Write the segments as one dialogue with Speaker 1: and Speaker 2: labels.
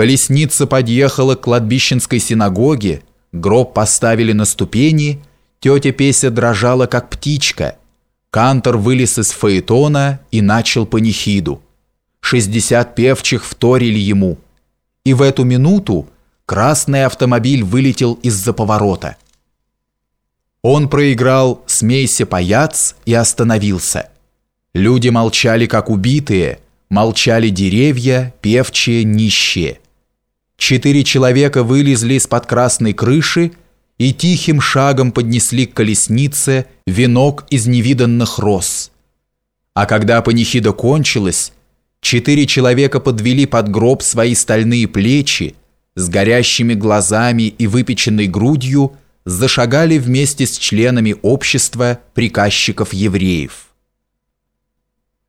Speaker 1: Колесница подъехала к кладбищенской синагоге, гроб поставили на ступени, тетя Песя дрожала, как птичка. Кантор вылез из фаэтона и начал панихиду. Шестьдесят певчих вторили ему. И в эту минуту красный автомобиль вылетел из-за поворота. Он проиграл «Смейся, паяц» и остановился. Люди молчали, как убитые, молчали деревья, певчие, нищие. Четыре человека вылезли из-под красной крыши и тихим шагом поднесли к колеснице венок из невиданных роз. А когда панихида кончилась, четыре человека подвели под гроб свои стальные плечи, с горящими глазами и выпеченной грудью зашагали вместе с членами общества приказчиков-евреев.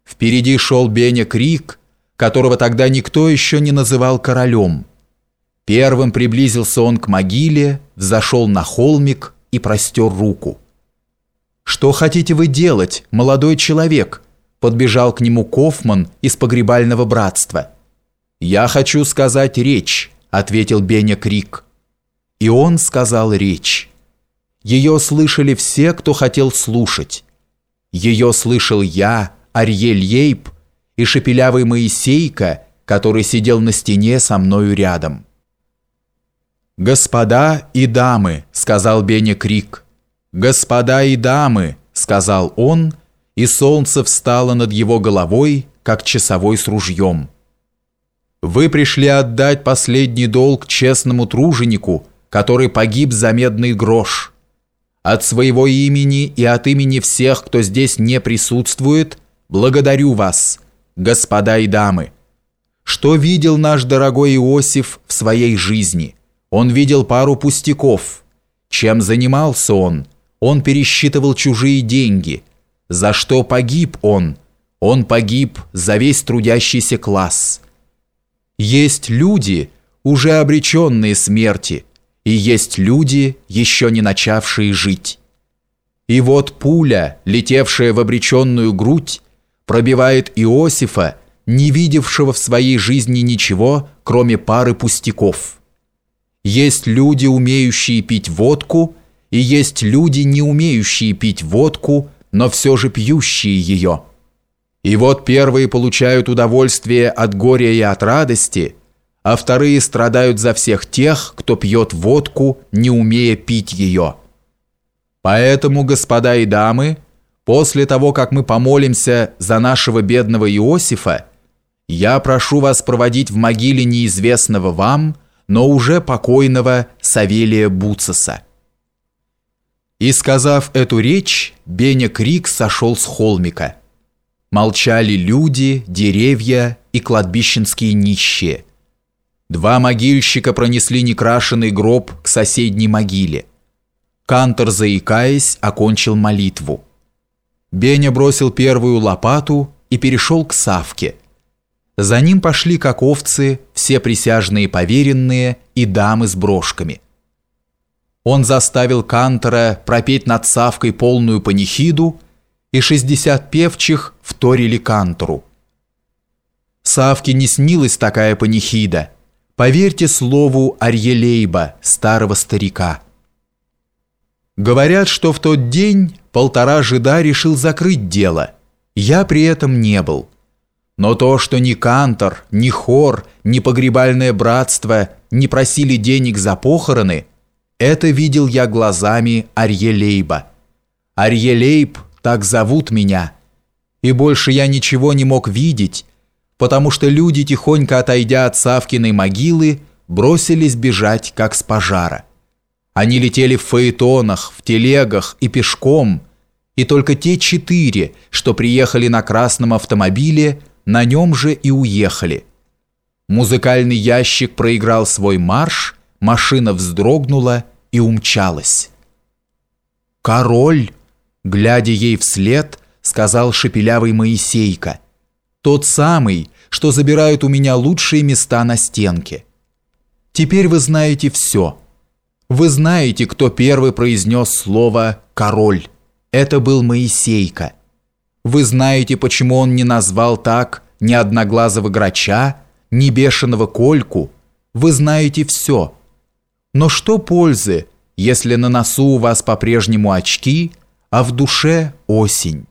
Speaker 1: Впереди шел Беня Крик, которого тогда никто еще не называл королем. Первым приблизился он к могиле, взошел на холмик и простер руку. «Что хотите вы делать, молодой человек?» Подбежал к нему Кофман из погребального братства. «Я хочу сказать речь», — ответил Беня Крик. И он сказал речь. Ее слышали все, кто хотел слушать. Ее слышал я, Арьель Ейб и шепелявый Моисейка, который сидел на стене со мною рядом. «Господа и дамы», — сказал Беня Крик. «Господа и дамы», — сказал он, и солнце встало над его головой, как часовой с ружьем. «Вы пришли отдать последний долг честному труженику, который погиб за медный грош. От своего имени и от имени всех, кто здесь не присутствует, благодарю вас, господа и дамы. Что видел наш дорогой Иосиф в своей жизни? Он видел пару пустяков. Чем занимался он? Он пересчитывал чужие деньги. За что погиб он? Он погиб за весь трудящийся класс. Есть люди, уже обреченные смерти – и есть люди, еще не начавшие жить. И вот пуля, летевшая в обреченную грудь, пробивает Иосифа, не видевшего в своей жизни ничего, кроме пары пустяков. Есть люди, умеющие пить водку, и есть люди, не умеющие пить водку, но все же пьющие ее. И вот первые получают удовольствие от горя и от радости – а вторые страдают за всех тех, кто пьет водку, не умея пить ее. Поэтому, господа и дамы, после того, как мы помолимся за нашего бедного Иосифа, я прошу вас проводить в могиле неизвестного вам, но уже покойного Савелия Буцеса. И сказав эту речь, Беня Крик сошел с холмика. Молчали люди, деревья и кладбищенские нищие – Два могильщика пронесли некрашенный гроб к соседней могиле. Кантор, заикаясь, окончил молитву. Беня бросил первую лопату и перешел к Савке. За ним пошли, как овцы, все присяжные поверенные и дамы с брошками. Он заставил Кантора пропеть над Савкой полную панихиду, и шестьдесят певчих вторили Кантору. Савке не снилась такая панихида – Поверьте слову Арьелейба, старого старика. Говорят, что в тот день полтора жида решил закрыть дело. Я при этом не был. Но то, что ни Кантор, ни хор, ни погребальное братство не просили денег за похороны, это видел я глазами Арьелейба. Арьелейб, так зовут меня. И больше я ничего не мог видеть, потому что люди, тихонько отойдя от Савкиной могилы, бросились бежать, как с пожара. Они летели в фаэтонах, в телегах и пешком, и только те четыре, что приехали на красном автомобиле, на нем же и уехали. Музыкальный ящик проиграл свой марш, машина вздрогнула и умчалась. «Король!» — глядя ей вслед, сказал шепелявый Моисейка. «Тот самый, что забирают у меня лучшие места на стенке. Теперь вы знаете все. Вы знаете, кто первый произнес слово «король». Это был Моисейка. Вы знаете, почему он не назвал так ни одноглазого грача, ни бешеного кольку. вы знаете все. Но что пользы, если на носу у вас по-прежнему очки, а в душе осень?